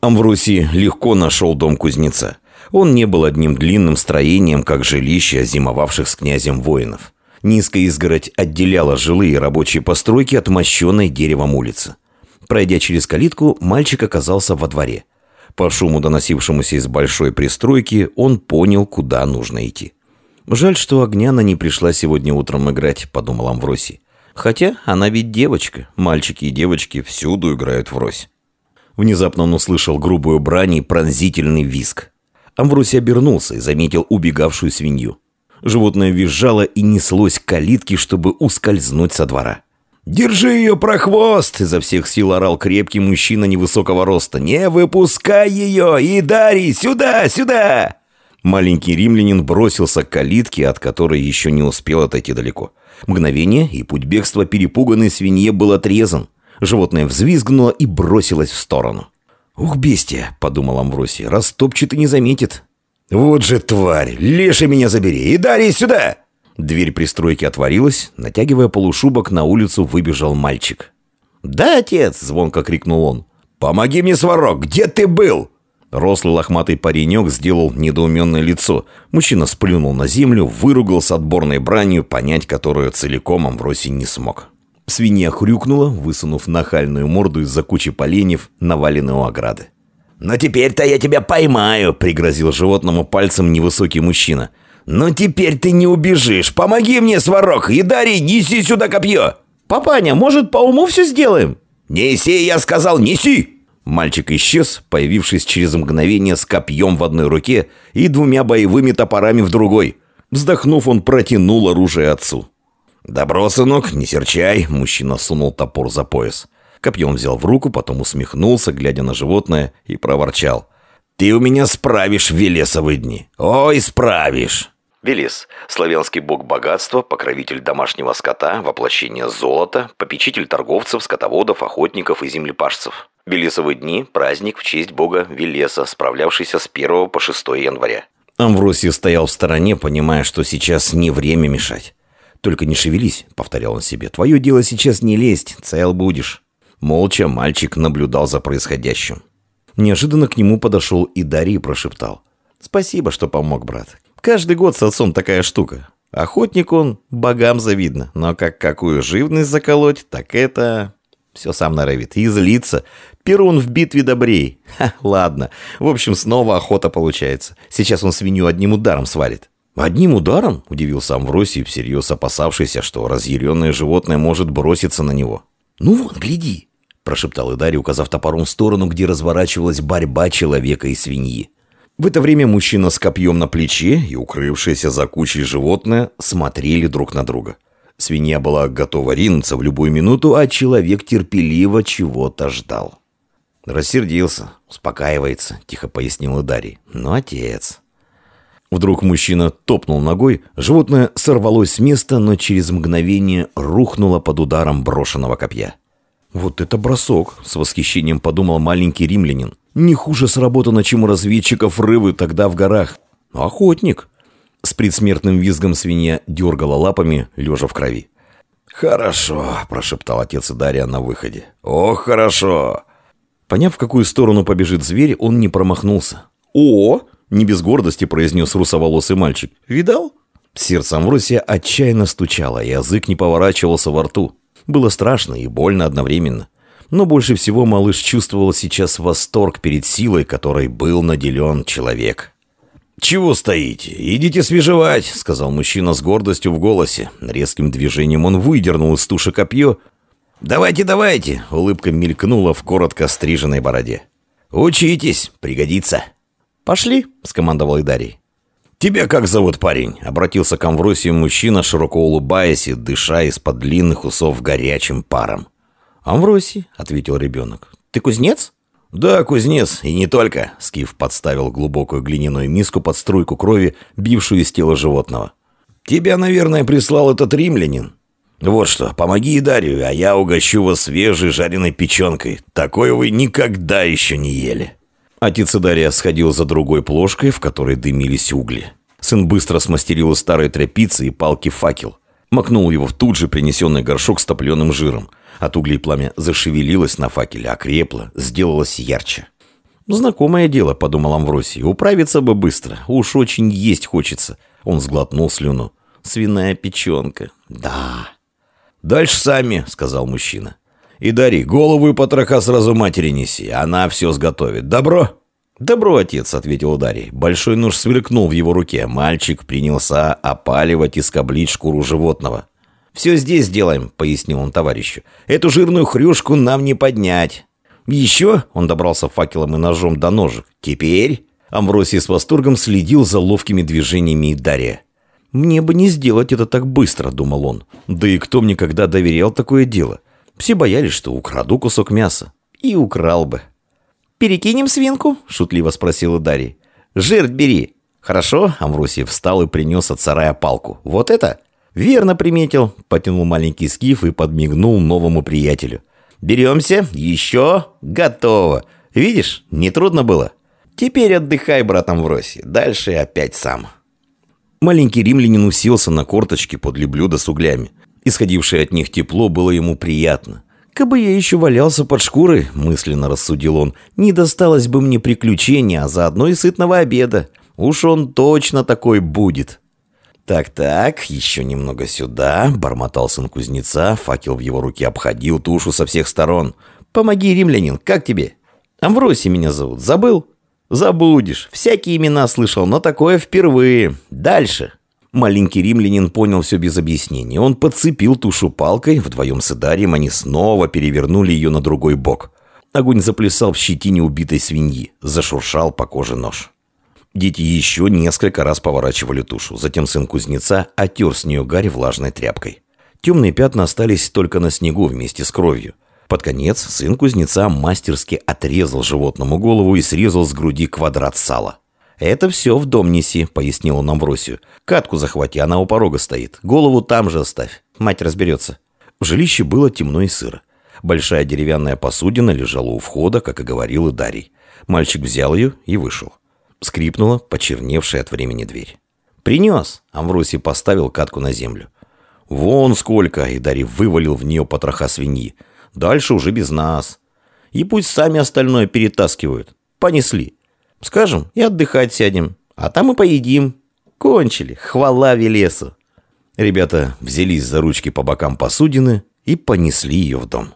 Амвросий легко нашел дом кузнеца. Он не был одним длинным строением, как жилище зимовавших с князем воинов. Низкая изгородь отделяла жилые и рабочие постройки от мощенной деревом улицы. Пройдя через калитку, мальчик оказался во дворе. По шуму, доносившемуся из большой пристройки, он понял, куда нужно идти. «Жаль, что Огняна не пришла сегодня утром играть», — подумал Амвросий. «Хотя она ведь девочка. Мальчики и девочки всюду играют врозь». Внезапно он услышал грубую брань и пронзительный визг. Амвросий обернулся и заметил убегавшую свинью. Животное визжало и неслось к калитке, чтобы ускользнуть со двора. «Держи ее, прохвост!» – изо всех сил орал крепкий мужчина невысокого роста. «Не выпускай ее! И Дарий, сюда, сюда!» Маленький римлянин бросился к калитке, от которой еще не успел отойти далеко. Мгновение, и путь бегства перепуганной свинье был отрезан. Животное взвизгнуло и бросилось в сторону. «Ух, бестия!» – подумал Амвросий. «Растопчет и не заметит». «Вот же тварь! Леша меня забери! И Дарий, сюда!» Дверь пристройки отворилась, натягивая полушубок, на улицу выбежал мальчик. «Да, отец!» – звонко крикнул он. «Помоги мне, Сварог! Где ты был?» Рослый лохматый паренек сделал недоуменное лицо. Мужчина сплюнул на землю, выругался отборной бранью, понять которую целиком Амвросий не смог. Свинья хрюкнула, высунув нахальную морду из-за кучи поленьев, наваленной у ограды. «Но теперь-то я тебя поймаю!» – пригрозил животному пальцем невысокий мужчина – «Ну теперь ты не убежишь! Помоги мне, Сварог! И Дарий, неси сюда копье!» «Папаня, может, по уму все сделаем?» «Неси, я сказал, неси!» Мальчик исчез, появившись через мгновение с копьем в одной руке и двумя боевыми топорами в другой. Вздохнув, он протянул оружие отцу. «Добро, сынок, не серчай!» Мужчина сунул топор за пояс. Копье он взял в руку, потом усмехнулся, глядя на животное, и проворчал. «Ты у меня справишь Велесовы дни! Ой, справишь!» Велес – славянский бог богатства, покровитель домашнего скота, воплощение золота, попечитель торговцев, скотоводов, охотников и землепашцев. Велесовы дни – праздник в честь бога Велеса, справлявшийся с 1 по 6 января. Амвросий стоял в стороне, понимая, что сейчас не время мешать. «Только не шевелись», — повторял он себе. «Твое дело сейчас не лезть, цел будешь». Молча мальчик наблюдал за происходящим. Неожиданно к нему подошел и Дарий прошептал. «Спасибо, что помог, брат. Каждый год с отцом такая штука. Охотник он, богам завидно, но как какую живность заколоть, так это... Все сам норовит. И злится. Перун в битве добрей. Ха, ладно. В общем, снова охота получается. Сейчас он свинью одним ударом сварит. «Одним ударом?» – удивился Амвросий, всерьез опасавшийся, что разъяренное животное может броситься на него. «Ну вот, гляди!» – прошептал Идарий, указав топором в сторону, где разворачивалась борьба человека и свиньи. В это время мужчина с копьем на плече и укрывшееся за кучей животное смотрели друг на друга. Свинья была готова ринуться в любую минуту, а человек терпеливо чего-то ждал. «Рассердился, успокаивается», — тихо пояснил Дарий. «Ну, отец...» Вдруг мужчина топнул ногой, животное сорвалось с места, но через мгновение рухнуло под ударом брошенного копья. «Вот это бросок!» — с восхищением подумал маленький римлянин. Не хуже сработано, чем у разведчиков рыбы тогда в горах. Охотник. С предсмертным визгом свинья дергала лапами, лежа в крови. «Хорошо», – прошептал отец Дарья на выходе. «Ох, хорошо!» Поняв, в какую сторону побежит зверь, он не промахнулся. «О!» – не без гордости произнес русоволосый мальчик. «Видал?» Сердце Амвросия отчаянно стучало, язык не поворачивался во рту. Было страшно и больно одновременно. Но больше всего малыш чувствовал сейчас восторг перед силой, которой был наделен человек. «Чего стоите? Идите свежевать!» — сказал мужчина с гордостью в голосе. Резким движением он выдернул из туши копье. «Давайте, давайте!» — улыбка мелькнула в коротко стриженной бороде. «Учитесь, пригодится!» «Пошли!» — скомандовал Идарий. «Тебя как зовут, парень?» — обратился к Амвросию мужчина, широко улыбаясь и дыша из-под длинных усов горячим паром. «Амвросий», — ответил ребенок. «Ты кузнец?» «Да, кузнец, и не только», — Скиф подставил глубокую глиняную миску под струйку крови, бившую из тела животного. «Тебя, наверное, прислал этот римлянин. Вот что, помоги Дарью, а я угощу вас свежей жареной печенкой. Такое вы никогда еще не ели». Отец Дарья сходил за другой плошкой, в которой дымились угли. Сын быстро смастерил из старой тряпицы и палки факел. Макнул его в тут же принесенный горшок с топленым жиром. От углей пламя зашевелилось на факеле, окрепло, сделалось ярче. «Знакомое дело», — подумал Амвросий. «Управиться бы быстро. Уж очень есть хочется». Он сглотнул слюну. «Свиная печенка. Да». «Дальше сами», — сказал мужчина. «И Дари, голову и потроха сразу матери неси. Она все сготовит. Добро?» «Добро, отец», — ответил Дарий. Большой нож сверкнул в его руке. Мальчик принялся опаливать и скоблить шкуру животного. «Все здесь сделаем», — пояснил он товарищу. «Эту жирную хрюшку нам не поднять». «Еще?» — он добрался факелом и ножом до ножек. «Теперь?» Амвросий с восторгом следил за ловкими движениями Дария. «Мне бы не сделать это так быстро», — думал он. «Да и кто мне когда доверял такое дело? Все боялись, что украду кусок мяса. И украл бы». «Перекинем свинку?» — шутливо спросила Дарья. «Жирт бери». «Хорошо», — Амвросий встал и принес от сарая палку. «Вот это?» «Верно приметил», — потянул маленький скиф и подмигнул новому приятелю. Беремся. Еще. Готово. Видишь, нетрудно было. Теперь отдыхай, брат Амвросий. Дальше опять сам. Маленький римлянин уселся на корточке подле блюда с углями. Исходившее от них тепло было ему приятно. «Кабы я еще валялся под шкурой», — мысленно рассудил он, «не досталось бы мне приключения, а заодно и сытного обеда. Уж он точно такой будет». «Так-так, еще немного сюда», — бормотал сын кузнеца, факел в его руке обходил тушу со всех сторон. «Помоги, римлянин, как тебе?» «Амвросий меня зовут, забыл?» «Забудешь, всякие имена слышал, но такое впервые. Дальше». Маленький римлянин понял все без объяснений. Он подцепил тушу палкой, вдвоем с Идарием они снова перевернули ее на другой бок. Огонь заплясал в щетине убитой свиньи, зашуршал по коже нож. Дети еще несколько раз поворачивали тушу. Затем сын кузнеца отер с нее гарь влажной тряпкой. Темные пятна остались только на снегу вместе с кровью. Под конец сын кузнеца мастерски отрезал животному голову и срезал с груди квадрат сала. «Это все в дом неси», — пояснил он Амвросию. «Катку захвати, она у порога стоит. Голову там же оставь. Мать разберется». В жилище было темно и сыро. Большая деревянная посудина лежала у входа, как и говорил и Дарий. Мальчик взял ее и вышел. Скрипнула почерневшая от времени дверь. «Принес!» — Амвросий поставил катку на землю. «Вон сколько!» — и Дарий вывалил в нее потроха свиньи. «Дальше уже без нас. И пусть сами остальное перетаскивают. Понесли. Скажем, и отдыхать сядем. А там и поедим. Кончили. Хвала Велесу!» Ребята взялись за ручки по бокам посудины и понесли ее в дом.